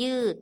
ยืด